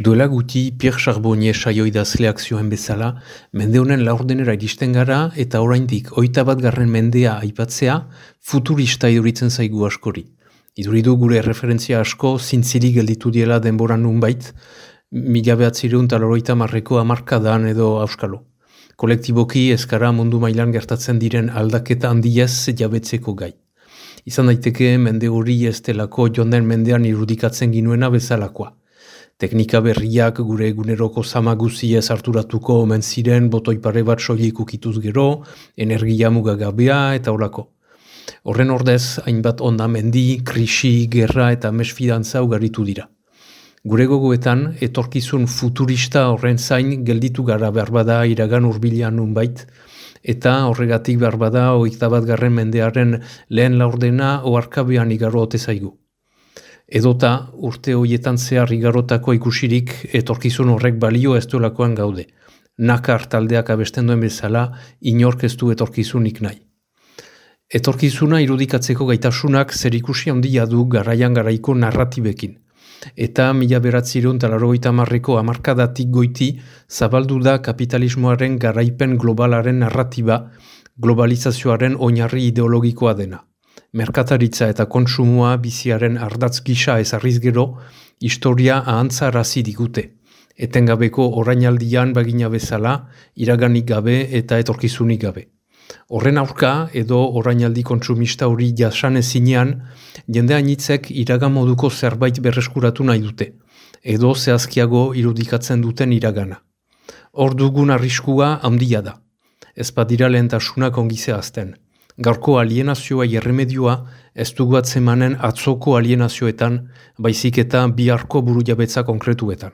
Duela guti Pierre Charbonnier saioidazleak zioen bezala, mende honen laurdenera iristen gara eta oraindik oita bat garren mendea aipatzea futurista iduritzen zaigu askori. Iduridu gure referentzia asko zintzili gelditu diela denboran nunbait, mila behatzireun taloroita marreko amarkadan edo auskalo. Kolektiboki ezkara mundu mailan gertatzen diren aldaketa handiez jabetzeko gai. Izan daiteke mende hori ez delako jonden mendean irudikatzen ginuena bezalakoa. Teknika berriak gure eguneroko zamaguzi harturatuko omen ziren botoi pare bat soilik ukituz gero, energia mugagabea eta horako. Horren ordez, hainbat onda mendi, krisi, gerra eta mesfidantza ugaritu dira. Gure gogoetan, etorkizun futurista horren zain gelditu gara berbada iragan urbilean nunbait, eta horregatik berbada oiktabat garren mendearen lehen laurdena oarkabean igaro zaigu edota urte hoietan zehar igarotako ikusirik etorkizun horrek balio ez duelakoan gaude. Nakar taldeak abesten duen bezala, inork ez du etorkizunik nahi. Etorkizuna irudikatzeko gaitasunak zer ikusi handia du garaian garaiko narratibekin. Eta mila beratzireun talaroita marreko amarkadatik goiti zabaldu da kapitalismoaren garaipen globalaren narratiba globalizazioaren oinarri ideologikoa dena merkataritza eta konsumoa biziaren ardatz gisa ezarriz gero, historia ahantza razi digute. Etengabeko orainaldian bagina bezala, iraganik gabe eta etorkizunik gabe. Horren aurka edo orainaldi kontsumista hori jasan ezinean, jende hainitzek iragan moduko zerbait berreskuratu nahi dute, edo zehazkiago irudikatzen duten iragana. Hor dugun arriskua handia da. Ez badira lehentasunak ongizea Gaurko alienazioa jerremedioa ez dugu atzemanen atzoko alienazioetan, baizik eta biharko buru jabetza konkretuetan.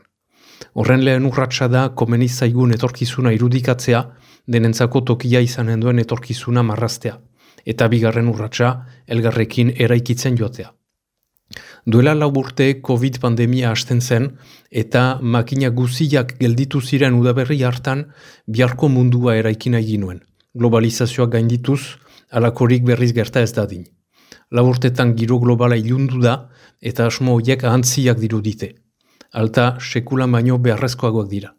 Horren lehen urratsa da komeniz zaigun etorkizuna irudikatzea, denentzako tokia izanen duen etorkizuna marraztea, eta bigarren urratsa elgarrekin eraikitzen joatea. Duela lau urte COVID pandemia hasten zen, eta makina guziak gelditu ziren udaberri hartan biharko mundua eraikina ginuen. Globalizazioak gaindituz, alakorik berriz gerta ez dadin. Laburtetan giro globala ilundu da eta asmo horiek ahantziak dirudite. Alta sekula baino beharrezkoagoak dira.